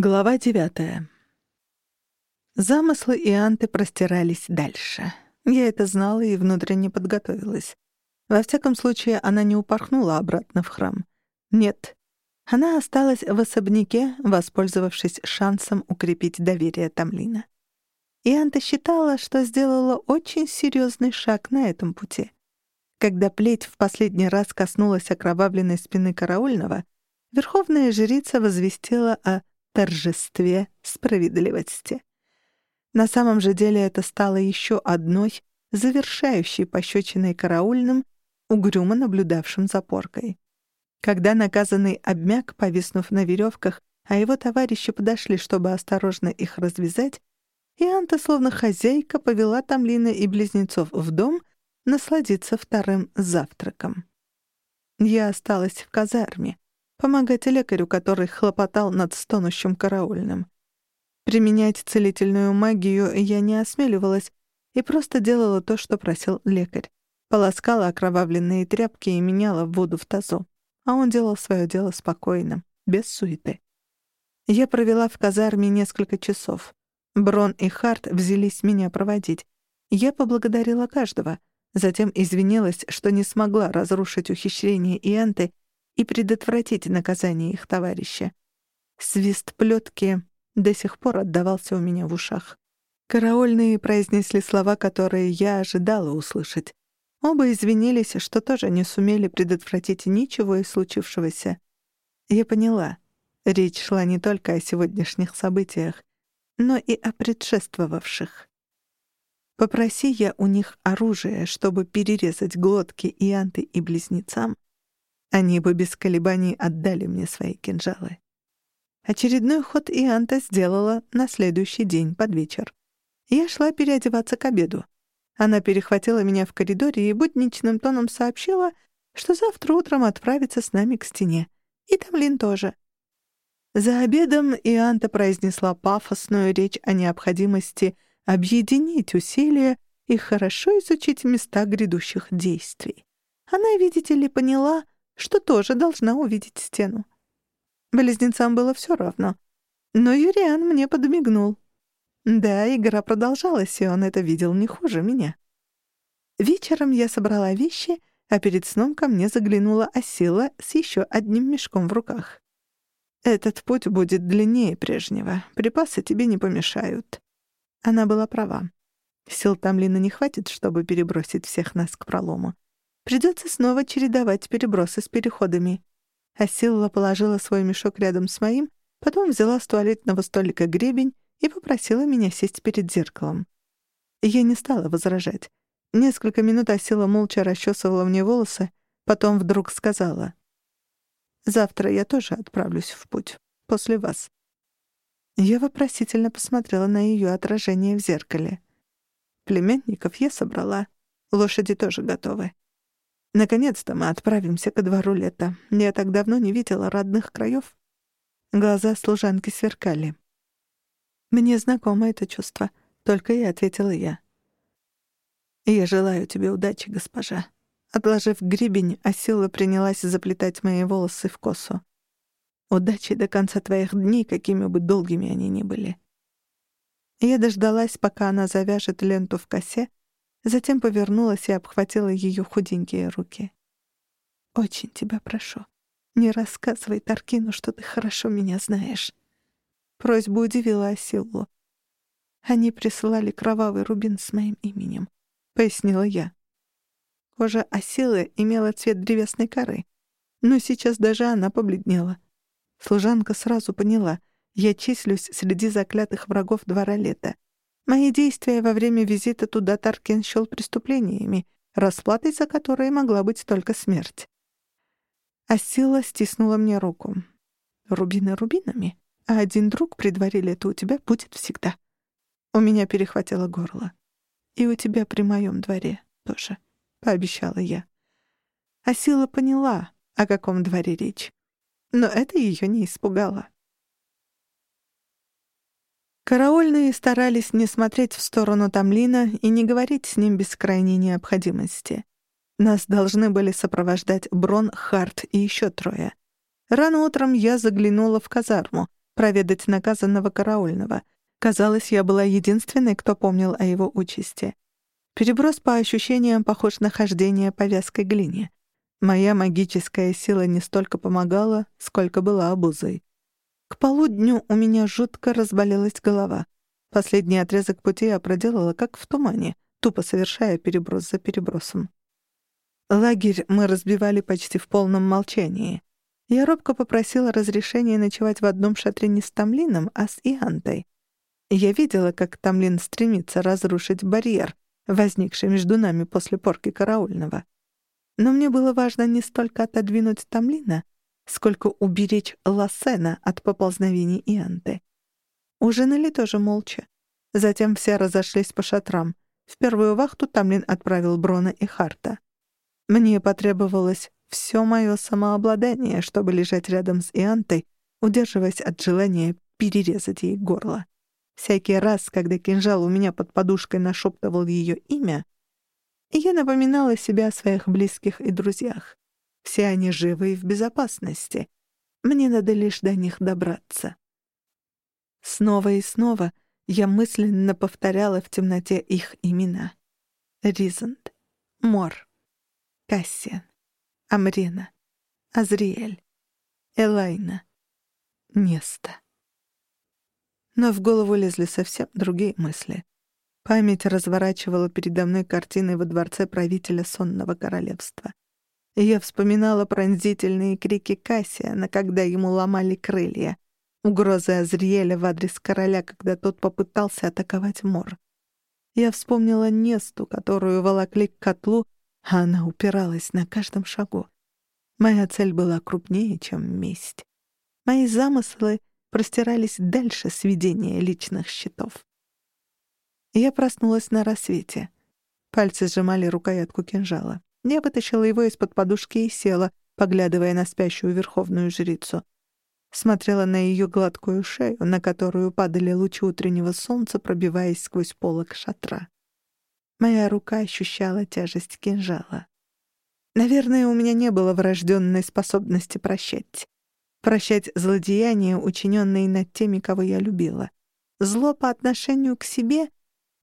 Глава девятая. Замыслы Ианты простирались дальше. Я это знала и внутренне подготовилась. Во всяком случае, она не упорхнула обратно в храм. Нет. Она осталась в особняке, воспользовавшись шансом укрепить доверие Тамлина. Ианта считала, что сделала очень серьезный шаг на этом пути. Когда плеть в последний раз коснулась окровавленной спины караульного, верховная жрица возвестила о торжестве справедливости. На самом же деле это стало еще одной, завершающей пощечиной караульным, угрюмо наблюдавшим за поркой. Когда наказанный обмяк, повиснув на веревках, а его товарищи подошли, чтобы осторожно их развязать, и Анта, словно хозяйка, повела Тамлина и близнецов в дом насладиться вторым завтраком. Я осталась в казарме, помогать лекарю, который хлопотал над стонущим караульным. Применять целительную магию я не осмеливалась и просто делала то, что просил лекарь. Полоскала окровавленные тряпки и меняла воду в тазу. А он делал свое дело спокойно, без суеты. Я провела в казарме несколько часов. Брон и Харт взялись меня проводить. Я поблагодарила каждого. Затем извинилась, что не смогла разрушить ухищрение Ианты и предотвратить наказание их товарища. Свист плетки до сих пор отдавался у меня в ушах. Караульные произнесли слова, которые я ожидала услышать. Оба извинились, что тоже не сумели предотвратить ничего из случившегося. Я поняла. Речь шла не только о сегодняшних событиях, но и о предшествовавших. Попроси я у них оружие, чтобы перерезать глотки и анты и близнецам, они бы без колебаний отдали мне свои кинжалы. Очередной ход Ианта сделала на следующий день под вечер. Я шла переодеваться к обеду. Она перехватила меня в коридоре и будничным тоном сообщила, что завтра утром отправится с нами к стене. И Тамлин тоже. За обедом Ианта произнесла пафосную речь о необходимости объединить усилия и хорошо изучить места грядущих действий. Она, видите ли, поняла — что тоже должна увидеть стену. Близнецам было все равно. Но Юриан мне подмигнул. Да, игра продолжалась, и он это видел не хуже меня. Вечером я собрала вещи, а перед сном ко мне заглянула Осила с еще одним мешком в руках. «Этот путь будет длиннее прежнего. Припасы тебе не помешают». Она была права. Сил Тамлина не хватит, чтобы перебросить всех нас к пролому. Придется снова чередовать перебросы с переходами. Асилла положила свой мешок рядом с моим, потом взяла с туалетного столика гребень и попросила меня сесть перед зеркалом. Я не стала возражать. Несколько минут Асила молча расчесывала мне волосы, потом вдруг сказала. «Завтра я тоже отправлюсь в путь. После вас». Я вопросительно посмотрела на ее отражение в зеркале. Племянников я собрала. Лошади тоже готовы. Наконец-то мы отправимся ко двору лета. Я так давно не видела родных краев. Глаза служанки сверкали. Мне знакомо это чувство, только и ответила я. Я желаю тебе удачи, госпожа. Отложив гребень, Асила принялась заплетать мои волосы в косу. Удачи до конца твоих дней, какими бы долгими они ни были. Я дождалась, пока она завяжет ленту в косе, Затем повернулась и обхватила ее худенькие руки. «Очень тебя прошу, не рассказывай Таркину, что ты хорошо меня знаешь». Просьба удивила Асиллу. «Они присылали кровавый рубин с моим именем», — пояснила я. Кожа Асилы имела цвет древесной коры, но сейчас даже она побледнела. Служанка сразу поняла, я числюсь среди заклятых врагов двора лета — Мои действия во время визита туда Таркин счёл преступлениями, расплатой за которые могла быть только смерть. А сила стиснула мне руку. «Рубины рубинами, а один друг при дворе лета у тебя будет всегда». У меня перехватило горло. «И у тебя при моем дворе тоже», — пообещала я. А сила поняла, о каком дворе речь. Но это ее не испугало. Караульные старались не смотреть в сторону Тамлина и не говорить с ним без крайней необходимости. Нас должны были сопровождать Брон, Харт и еще трое. Рано утром я заглянула в казарму, проведать наказанного караульного. Казалось, я была единственной, кто помнил о его участи. Переброс по ощущениям похож на хождение по вязкой глине. Моя магическая сила не столько помогала, сколько была обузой. К полудню у меня жутко разболелась голова. Последний отрезок пути я проделала как в тумане, тупо совершая переброс за перебросом. Лагерь мы разбивали почти в полном молчании. Я робко попросила разрешения ночевать в одном шатре не с Тамлином, а с Иантой. Я видела, как Тамлин стремится разрушить барьер, возникший между нами после порки караульного. Но мне было важно не столько отодвинуть Тамлина, сколько уберечь Лассена от поползновений Ианты. Ужинали тоже молча. Затем все разошлись по шатрам. В первую вахту Тамлин отправил Брона и Харта. Мне потребовалось все мое самообладание, чтобы лежать рядом с Иантой, удерживаясь от желания перерезать ей горло. Всякий раз, когда кинжал у меня под подушкой нашептывал ее имя, я напоминала себе о своих близких и друзьях. Все они живы и в безопасности. Мне надо лишь до них добраться. Снова и снова я мысленно повторяла в темноте их имена. Ризант, Мор, Кассиан, Амрена, Азриэль, Элайна, Неста. Но в голову лезли совсем другие мысли. Память разворачивала передо мной картины во дворце правителя сонного королевства. Я вспоминала пронзительные крики Кассиана, когда ему ломали крылья, угрозы Азриэля в адрес короля, когда тот попытался атаковать Мор. Я вспомнила Несту, которую волокли к котлу, а она упиралась на каждом шагу. Моя цель была крупнее, чем месть. Мои замыслы простирались дальше сведения личных счетов. Я проснулась на рассвете. Пальцы сжимали рукоятку кинжала. Я вытащила его из-под подушки и села, поглядывая на спящую верховную жрицу. Смотрела на ее гладкую шею, на которую падали лучи утреннего солнца, пробиваясь сквозь полок шатра. Моя рука ощущала тяжесть кинжала. Наверное, у меня не было врожденной способности прощать. Прощать злодеяния, учиненные над теми, кого я любила. Зло по отношению к себе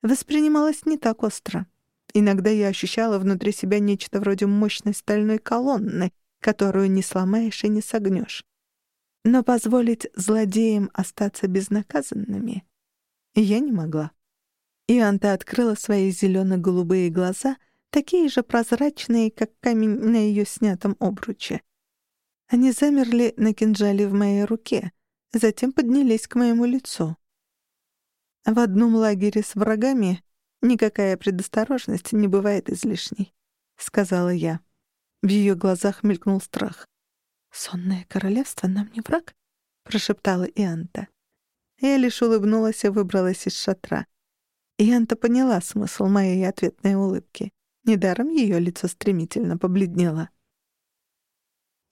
воспринималось не так остро. Иногда я ощущала внутри себя нечто вроде мощной стальной колонны, которую не сломаешь и не согнешь. Но позволить злодеям остаться безнаказанными я не могла. Ианта открыла свои зелено-голубые глаза, такие же прозрачные, как камень на ее снятом обруче. Они замерли на кинжале в моей руке, затем поднялись к моему лицу. В одном лагере с врагами никакая предосторожность не бывает излишней, — сказала я. В ее глазах мелькнул страх. «Сонное королевство нам не враг?» — прошептала Ианта. Я лишь улыбнулась и выбралась из шатра. Янта поняла смысл моей ответной улыбки. Недаром ее лицо стремительно побледнело.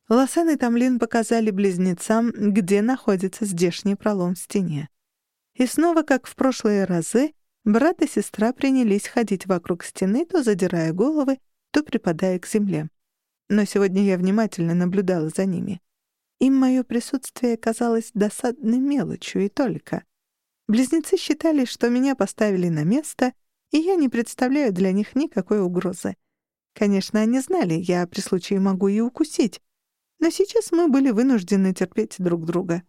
Лосен и Тамлин показали близнецам, где находится здешний пролом в стене. И снова, как в прошлые разы, брат и сестра принялись ходить вокруг стены, то задирая головы, то припадая к земле. Но сегодня я внимательно наблюдала за ними. Им мое присутствие казалось досадной мелочью и только. Близнецы считали, что меня поставили на место, и я не представляю для них никакой угрозы. Конечно, они знали, я при случае могу и укусить, но сейчас мы были вынуждены терпеть друг друга.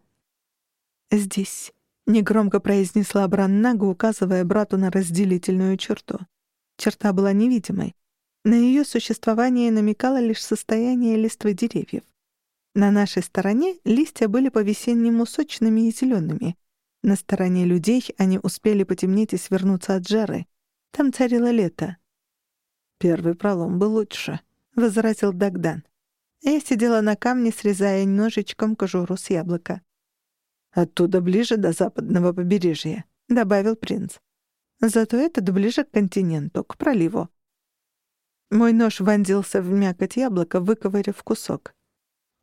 «Здесь», — негромко произнесла Браннага, указывая брату на разделительную черту. Черта была невидимой. На ее существование намекало лишь состояние листвы деревьев. На нашей стороне листья были по-весеннему сочными и зелеными, на стороне людей они успели потемнеть и свернуться от жары. Там царило лето. «Первый пролом был лучше», — возразил Дагдан. Я сидела на камне, срезая ножичком кожуру с яблока. «Оттуда ближе до западного побережья», — добавил принц. «Зато этот ближе к континенту, к проливу». Мой нож вонзился в мякоть яблока, выковыряв кусок.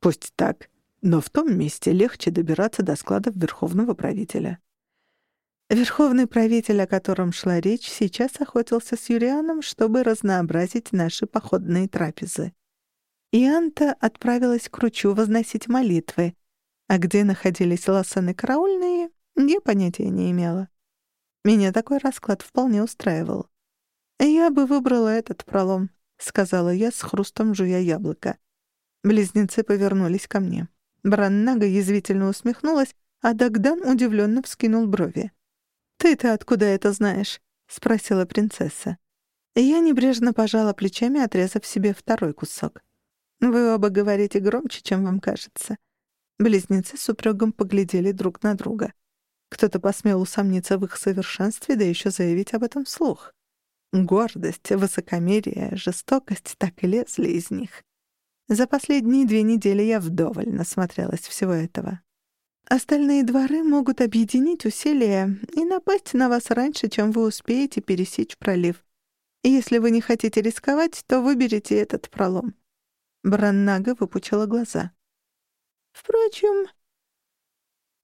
«Пусть так», но в том месте легче добираться до складов верховного правителя. Верховный правитель, о котором шла речь, сейчас охотился с Юрианом, чтобы разнообразить наши походные трапезы. Ианта отправилась к ручью возносить молитвы, А где находились лосаны караульные, я понятия не имела. Меня такой расклад вполне устраивал. «Я бы выбрала этот пролом», — сказала я с хрустом жуя яблоко. Близнецы повернулись ко мне. Браннага язвительно усмехнулась, а Дагдан удивленно вскинул брови. «Ты-то откуда это знаешь?» — спросила принцесса. Я небрежно пожала плечами, отрезав себе второй кусок. «Вы оба говорите громче, чем вам кажется». Близнецы с супругом поглядели друг на друга. Кто-то посмел усомниться в их совершенстве, да еще заявить об этом вслух. Гордость, высокомерие, жестокость так и лезли из них. За последние две недели я вдоволь насмотрелась всего этого. Остальные дворы могут объединить усилия и напасть на вас раньше, чем вы успеете пересечь пролив. И если вы не хотите рисковать, то выберите этот пролом. Браннага выпучила глаза. Впрочем,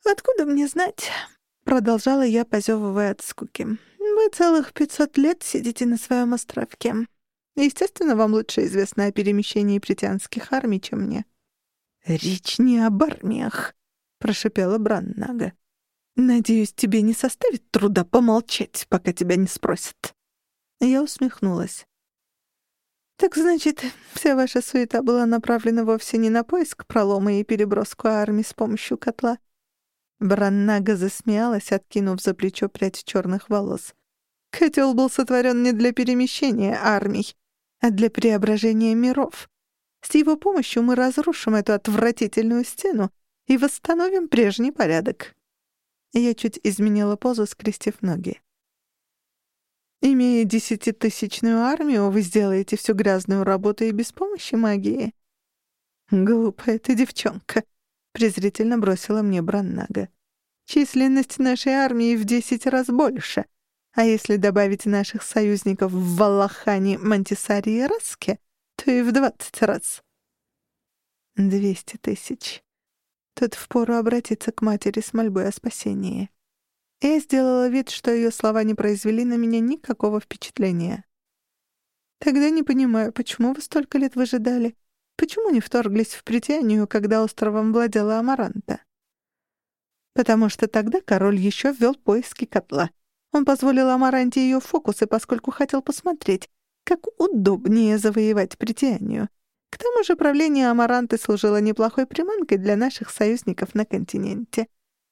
откуда мне знать? Продолжала я, позевывая от скуки. Вы целых пятьсот лет сидите на своем островке. Естественно, вам лучше известно о перемещении притянских армий, чем мне. «Речь не об армиях», — прошипела Браннага. «Надеюсь, тебе не составит труда помолчать, пока тебя не спросят». Я усмехнулась. «Так значит, вся ваша суета была направлена вовсе не на поиск пролома и переброску армии с помощью котла?» Браннага засмеялась, откинув за плечо прядь черных волос. «Котел был сотворен не для перемещения армий, а для преображения миров. С его помощью мы разрушим эту отвратительную стену и восстановим прежний порядок». Я чуть изменила позу, скрестив ноги. Имея десятитысячную армию, вы сделаете всю грязную работу и без помощи магии? Глупая ты девчонка, презрительно бросила мне Браннага. Численность нашей армии в десять раз больше. А если добавить наших союзников в Валахане, Мантисаре и Раске, то и в двадцать раз. Двести тысяч. Тут впору обратиться к матери с мольбой о спасении. Я сделала вид, что ее слова не произвели на меня никакого впечатления. «Тогда не понимаю, почему вы столько лет выжидали? Почему не вторглись в притянию, когда островом владела Амаранта?» «Потому что тогда король еще ввел поиски котла. Он позволил Амаранте ее фокусы, поскольку хотел посмотреть, как удобнее завоевать притянию. К тому же правление Амаранты служило неплохой приманкой для наших союзников на континенте.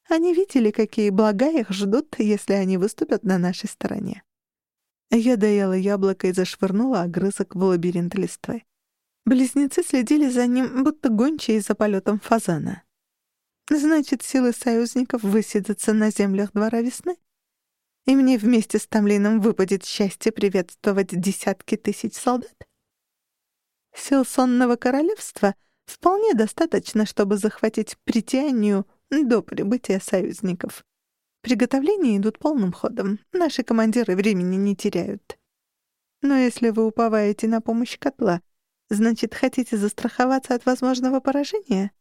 Они видели, какие блага их ждут, если они выступят на нашей стороне. Я доела яблоко и зашвырнула огрызок в лабиринт листвы. Близнецы следили за ним, будто гончие за полетом фазана. Значит, силы союзников высидятся на землях Двора Весны? И мне вместе с Тамлином выпадет счастье приветствовать десятки тысяч солдат? Сил сонного королевства вполне достаточно, чтобы захватить притянию до прибытия союзников. Приготовления идут полным ходом. Наши командиры времени не теряют. Но если вы уповаете на помощь котла, значит, хотите застраховаться от возможного поражения?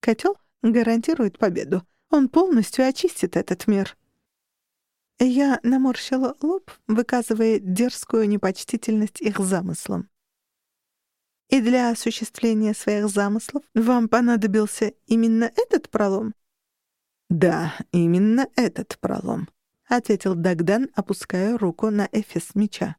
Котел гарантирует победу. Он полностью очистит этот мир. Я наморщила лоб, выказывая дерзкую непочтительность их замыслам. И для осуществления своих замыслов вам понадобился именно этот пролом? Да, именно этот пролом, ответил Дагдан, опуская руку на эфес меча.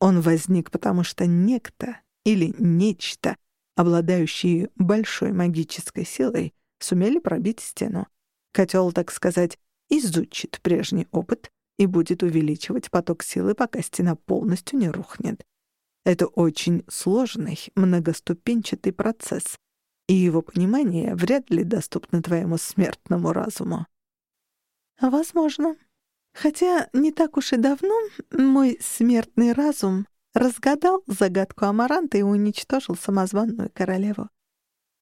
Он возник потому, что некто или нечто, обладающие большой магической силой, сумели пробить стену. Котел, так сказать, изучит прежний опыт и будет увеличивать поток силы, пока стена полностью не рухнет. Это очень сложный, многоступенчатый процесс, и его понимание вряд ли доступно твоему смертному разуму. Возможно. Хотя не так уж и давно мой смертный разум разгадал загадку Амаранта и уничтожил самозванную королеву.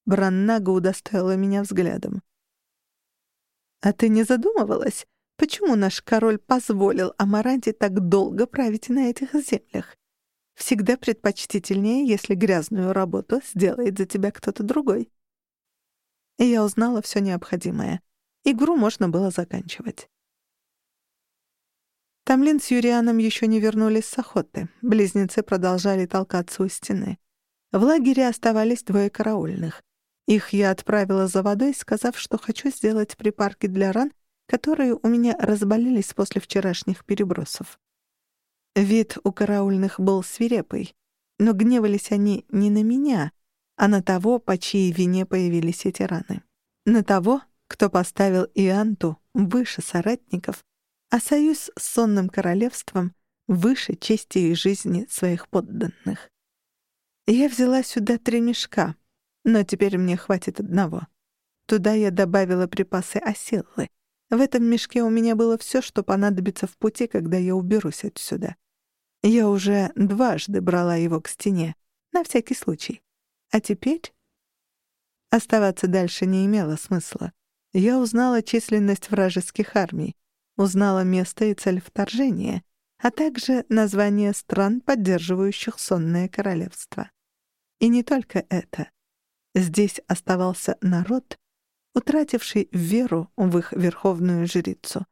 Браннага удостоила меня взглядом. «А ты не задумывалась, почему наш король позволил Амаранте так долго править на этих землях? Всегда предпочтительнее, если грязную работу сделает за тебя кто-то другой. И я узнала все необходимое. Игру можно было заканчивать. Тамлин с Юрианом еще не вернулись с охоты. Близнецы продолжали толкаться у стены. В лагере оставались двое караульных. Их я отправила за водой, сказав, что хочу сделать припарки для ран, которые у меня разболелись после вчерашних перебросов. Вид у караульных был свирепый, но гневались они не на меня, а на того, по чьей вине появились эти раны. На того, кто поставил Ианту выше соратников, а союз с сонным королевством выше чести и жизни своих подданных. Я взяла сюда три мешка, но теперь мне хватит одного. Туда я добавила припасы осиллы. В этом мешке у меня было все, что понадобится в пути, когда я уберусь отсюда. Я уже дважды брала его к стене, на всякий случай. А теперь... Оставаться дальше не имело смысла. Я узнала численность вражеских армий, узнала место и цель вторжения, а также название стран, поддерживающих сонное королевство. И не только это. Здесь оставался народ, утративший веру в их верховную жрицу.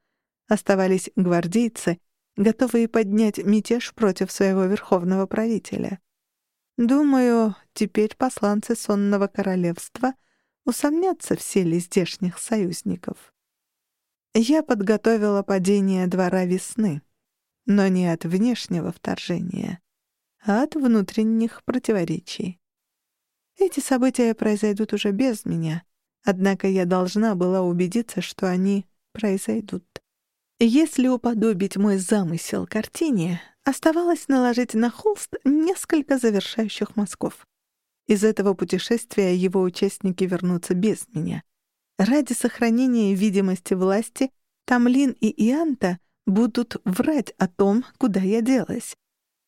Оставались гвардейцы, готовые поднять мятеж против своего верховного правителя. Думаю, теперь посланцы сонного королевства усомнятся в силе здешних союзников. Я подготовила падение двора весны, но не от внешнего вторжения, а от внутренних противоречий. Эти события произойдут уже без меня, однако я должна была убедиться, что они произойдут. Если уподобить мой замысел картине, Оставалось наложить на холст несколько завершающих мазков. Из этого путешествия его участники вернутся без меня. Ради сохранения видимости власти Тамлин и Ианта будут врать о том, куда я делась.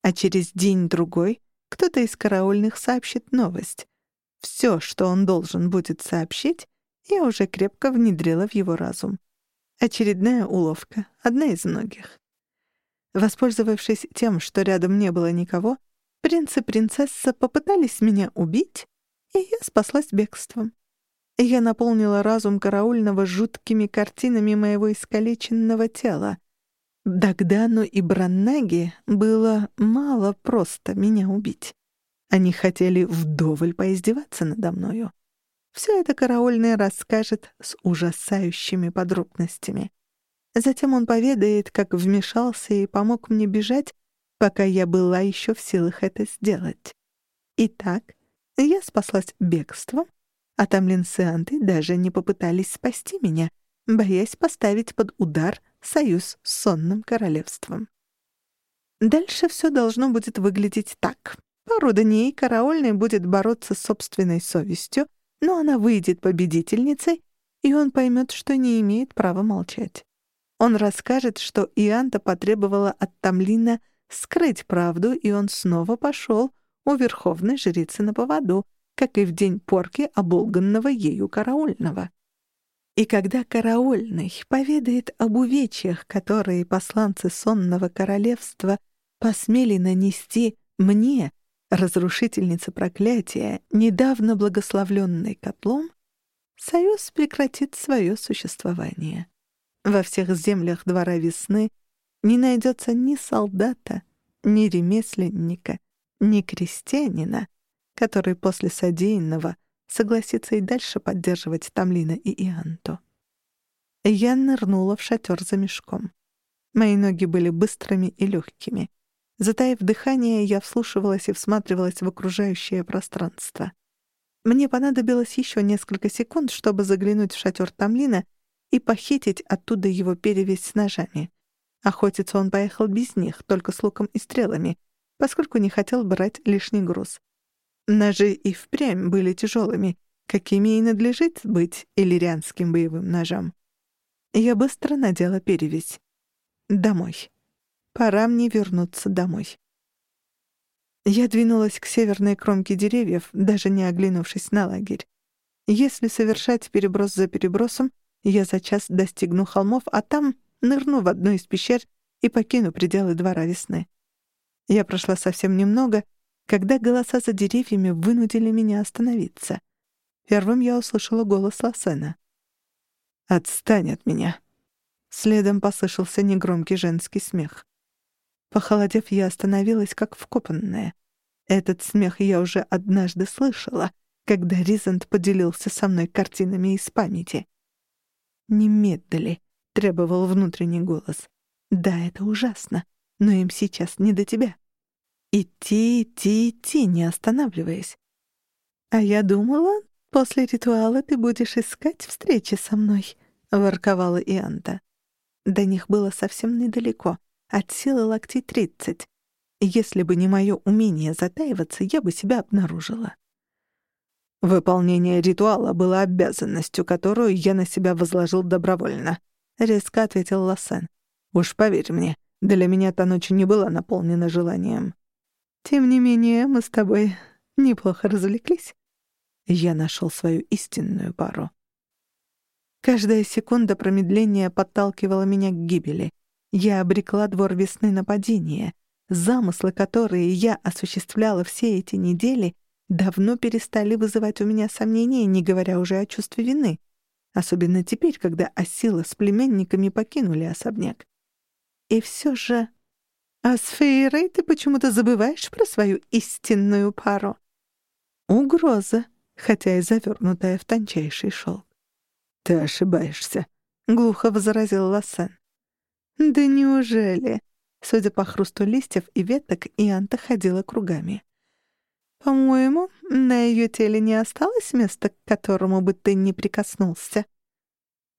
А через день-другой кто-то из караульных сообщит новость. Все, что он должен будет сообщить, я уже крепко внедрила в его разум. Очередная уловка, одна из многих. Воспользовавшись тем, что рядом не было никого, принц и принцесса попытались меня убить, и я спаслась бегством. Я наполнила разум караульного жуткими картинами моего искалеченного тела. Дагдану и Браннаги было мало просто меня убить. Они хотели вдоволь поиздеваться надо мною. Все это караульный расскажет с ужасающими подробностями. Затем он поведает, как вмешался и помог мне бежать, пока я была еще в силах это сделать. Итак, я спаслась бегством, а тамлинсианты даже не попытались спасти меня, боясь поставить под удар союз с сонным королевством. Дальше все должно будет выглядеть так. Пару дней караульный будет бороться с собственной совестью, но она выйдет победительницей, и он поймет, что не имеет права молчать. Он расскажет, что Ианта потребовала от Тамлина скрыть правду, и он снова пошел у верховной жрицы на поводу, как и в день порки оболганного ею караульного. И когда караульный поведает об увечьях, которые посланцы сонного королевства посмели нанести мне, разрушительнице проклятия, недавно благословленной котлом, союз прекратит свое существование. Во всех землях двора весны не найдется ни солдата, ни ремесленника, ни крестьянина, который после содеянного согласится и дальше поддерживать Тамлина и Ианту. Я нырнула в шатер за мешком. Мои ноги были быстрыми и легкими. Затаив дыхание, я вслушивалась и всматривалась в окружающее пространство. Мне понадобилось еще несколько секунд, чтобы заглянуть в шатер Тамлина и похитить оттуда его перевесь с ножами. Охотиться он поехал без них, только с луком и стрелами, поскольку не хотел брать лишний груз. Ножи и впрямь были тяжелыми, какими и надлежит быть иллирианским боевым ножам. Я быстро надела перевесь. Домой. Пора мне вернуться домой. Я двинулась к северной кромке деревьев, даже не оглянувшись на лагерь. Если совершать переброс за перебросом, я за час достигну холмов, а там нырну в одну из пещер и покину пределы двора весны. Я прошла совсем немного, когда голоса за деревьями вынудили меня остановиться. Первым я услышала голос Лассена. «Отстань от меня!» Следом послышался негромкий женский смех. Похолодев, я остановилась, как вкопанная. Этот смех я уже однажды слышала, когда Ризант поделился со мной картинами из памяти. «Немедлили», — требовал внутренний голос. «Да, это ужасно, но им сейчас не до тебя. Идти, идти, идти, не останавливаясь. А я думала, после ритуала ты будешь искать встречи со мной», — ворковала Ианта. До них было совсем недалеко, от силы локтей тридцать. Если бы не мое умение затаиваться, я бы себя обнаружила. «Выполнение ритуала было обязанностью, которую я на себя возложил добровольно», — резко ответил Лассен. «Уж поверь мне, для меня та ночь не была наполнена желанием». «Тем не менее, мы с тобой неплохо развлеклись». Я нашел свою истинную пару. Каждая секунда промедления подталкивала меня к гибели. Я обрекла двор весны на падение. Замыслы, которые я осуществляла все эти недели, давно перестали вызывать у меня сомнения, не говоря уже о чувстве вины. Особенно теперь, когда Асила с племенниками покинули особняк. И все же... А с Фейрой ты почему-то забываешь про свою истинную пару. Угроза, хотя и завернутая в тончайший шелк. «Ты ошибаешься», — глухо возразил Лассен. «Да неужели?» Судя по хрусту листьев и веток, Ианта ходила кругами. «По-моему, на ее теле не осталось места, к которому бы ты не прикоснулся».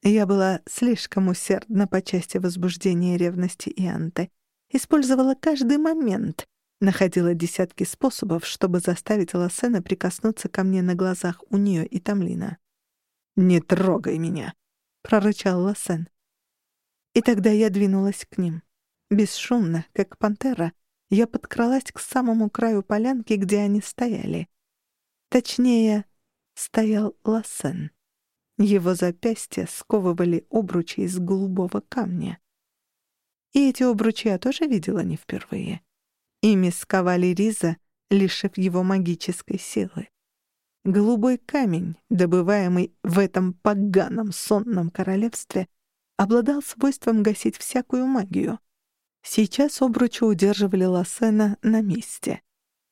Я была слишком усердна по части возбуждения ревности Ианты. Использовала каждый момент, находила десятки способов, чтобы заставить Лассена прикоснуться ко мне на глазах у нее и Тамлина. «Не трогай меня!» — прорычал Лассен. И тогда я двинулась к ним. Бесшумно, как пантера, я подкралась к самому краю полянки, где они стояли. Точнее, стоял Лассен. Его запястья сковывали обручи из голубого камня. И эти обручи я тоже видела не впервые. Ими сковали Риза, лишив его магической силы. Голубой камень, добываемый в этом поганом сонном королевстве, обладал свойством гасить всякую магию — Сейчас обручи удерживали Лассена на месте.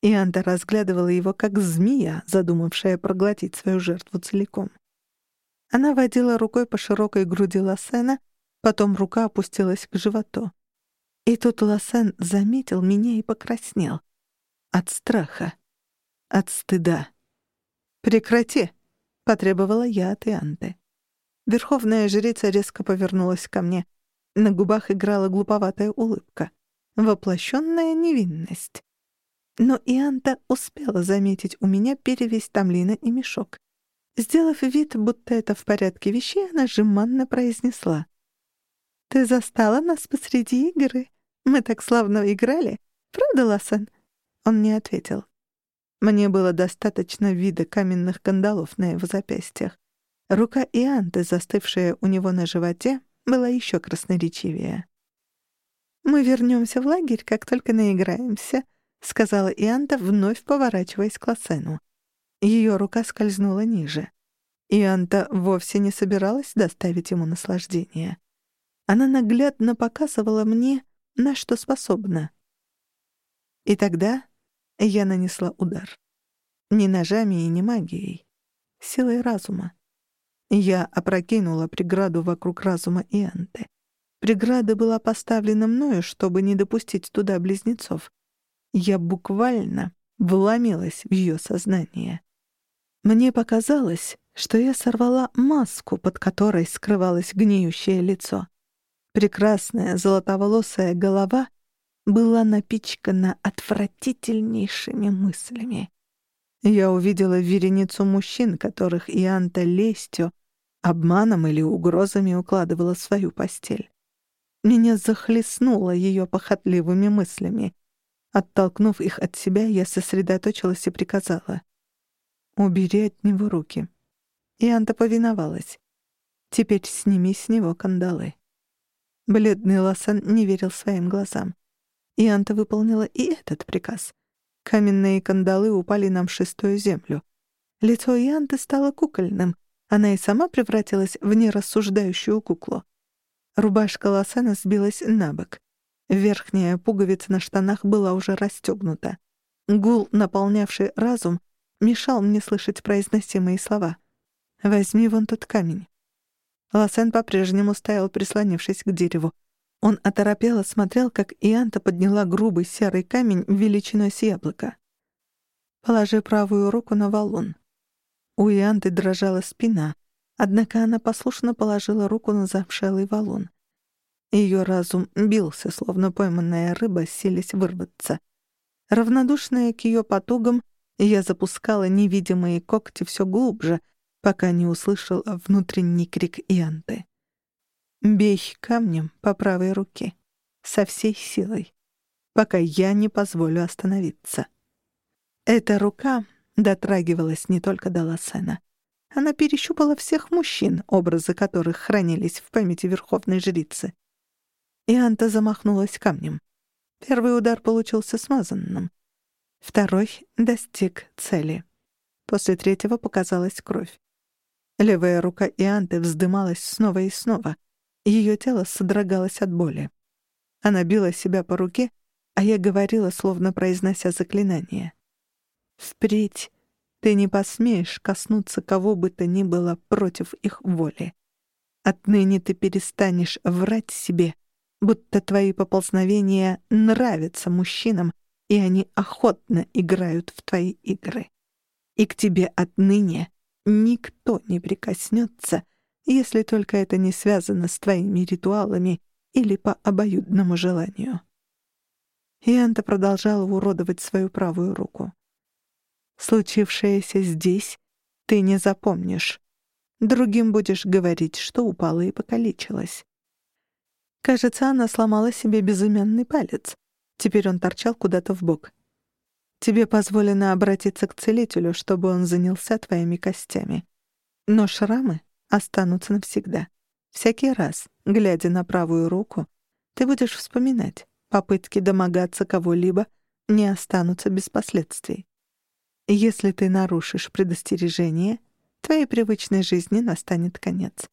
И Анта разглядывала его как змея, задумавшая проглотить свою жертву целиком. Она водила рукой по широкой груди Лассена, потом рука опустилась к животу. И тут Лассен заметил меня и покраснел. От страха. От стыда. «Прекрати!» — потребовала я от Ианты. Верховная жрица резко повернулась ко мне — на губах играла глуповатая улыбка. Воплощенная невинность. Но Ианта успела заметить у меня перевесь Тамлина и мешок. Сделав вид, будто это в порядке вещей, она жеманно произнесла. «Ты застала нас посреди игры? Мы так славно играли. Правда, Ласан?» Он не ответил. Мне было достаточно вида каменных кандалов на его запястьях. Рука Ианты, застывшая у него на животе, была еще красноречивее. «Мы вернемся в лагерь, как только наиграемся», — сказала Ианта, вновь поворачиваясь к Лосену. Ее рука скользнула ниже. Ианта вовсе не собиралась доставить ему наслаждение. Она наглядно показывала мне, на что способна. И тогда я нанесла удар. Не ножами и не магией, силой разума. Я опрокинула преграду вокруг разума Ианты. Преграда была поставлена мною, чтобы не допустить туда близнецов. Я буквально вломилась в ее сознание. Мне показалось, что я сорвала маску, под которой скрывалось гниющее лицо. Прекрасная золотоволосая голова была напичкана отвратительнейшими мыслями. Я увидела вереницу мужчин, которых Ианта лестью обманом или угрозами укладывала свою постель. Меня захлестнуло ее похотливыми мыслями. Оттолкнув их от себя, я сосредоточилась и приказала. «Убери от него руки». И Анта повиновалась. «Теперь сними с него кандалы». Бледный Ласан не верил своим глазам. И Анта выполнила и этот приказ. Каменные кандалы упали нам в шестую землю. Лицо Ианты стало кукольным — она и сама превратилась в нерассуждающую куклу. Рубашка Лосана сбилась на бок. Верхняя пуговица на штанах была уже расстегнута. Гул, наполнявший разум, мешал мне слышать произносимые слова. «Возьми вон тот камень». Лосен по-прежнему стоял, прислонившись к дереву. Он оторопело смотрел, как Ианта подняла грубый серый камень величиной с яблоко. Положи правую руку на валун. У Ианты дрожала спина, однако она послушно положила руку на замшелый валун. Ее разум бился, словно пойманная рыба, селись вырваться. Равнодушная к ее потугам, я запускала невидимые когти все глубже, пока не услышал внутренний крик Ианты. «Бей камнем по правой руке, со всей силой, пока я не позволю остановиться». Эта рука дотрагивалась не только до Лосена. Она перещупала всех мужчин, образы которых хранились в памяти Верховной Жрицы. И Анта замахнулась камнем. Первый удар получился смазанным. Второй достиг цели. После третьего показалась кровь. Левая рука Ианты вздымалась снова и снова. Ее тело содрогалось от боли. Она била себя по руке, а я говорила, словно произнося заклинание. «Впредь ты не посмеешь коснуться кого бы то ни было против их воли. Отныне ты перестанешь врать себе, будто твои поползновения нравятся мужчинам, и они охотно играют в твои игры. И к тебе отныне никто не прикоснется, если только это не связано с твоими ритуалами или по обоюдному желанию. Янта продолжала уродовать свою правую руку. «Случившееся здесь ты не запомнишь. Другим будешь говорить, что упала и покалечилась. Кажется, она сломала себе безымянный палец. Теперь он торчал куда-то в бок. Тебе позволено обратиться к целителю, чтобы он занялся твоими костями. Но шрамы останутся навсегда. Всякий раз, глядя на правую руку, ты будешь вспоминать, попытки домогаться кого-либо не останутся без последствий. Если ты нарушишь предостережение, твоей привычной жизни настанет конец.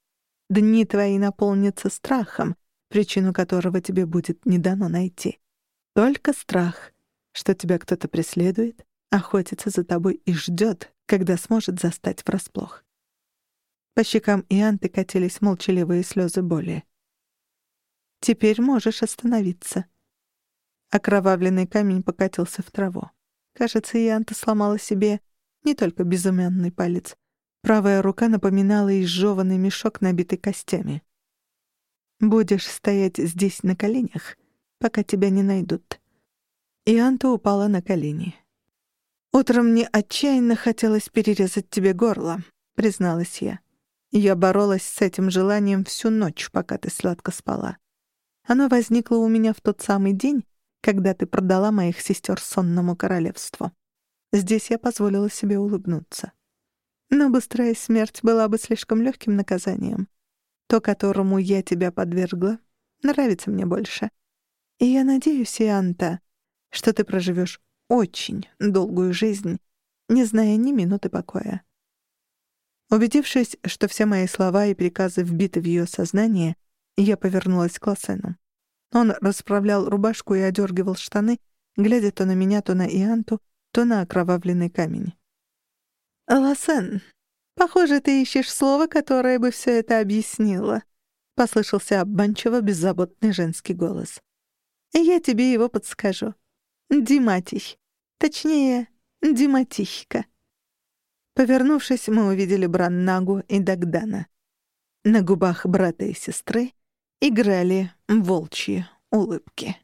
Дни твои наполнятся страхом, причину которого тебе будет не дано найти. Только страх, что тебя кто-то преследует, охотится за тобой и ждет, когда сможет застать врасплох. По щекам Ианты катились молчаливые слезы боли. «Теперь можешь остановиться». Окровавленный камень покатился в траву. Кажется, Ианта сломала себе не только безымянный палец. Правая рука напоминала изжеванный мешок, набитый костями. Будешь стоять здесь на коленях, пока тебя не найдут». И Анта упала на колени. «Утром мне отчаянно хотелось перерезать тебе горло», — призналась я. Я боролась с этим желанием всю ночь, пока ты сладко спала. Оно возникло у меня в тот самый день, когда ты продала моих сестер сонному королевству. Здесь я позволила себе улыбнуться. Но быстрая смерть была бы слишком легким наказанием. То, которому я тебя подвергла, нравится мне больше. И я надеюсь, Ианта, что ты проживешь очень долгую жизнь, не зная ни минуты покоя. Убедившись, что все мои слова и приказы вбиты в ее сознание, я повернулась к Лосену. Он расправлял рубашку и одергивал штаны, глядя то на меня, то на Ианту, то на окровавленный камень. «Лосен, «Похоже, ты ищешь слово, которое бы все это объяснило», — послышался обманчиво беззаботный женский голос. «Я тебе его подскажу. Диматий. Точнее, Диматихка». Повернувшись, мы увидели Браннагу и Дагдана. На губах брата и сестры играли волчьи улыбки.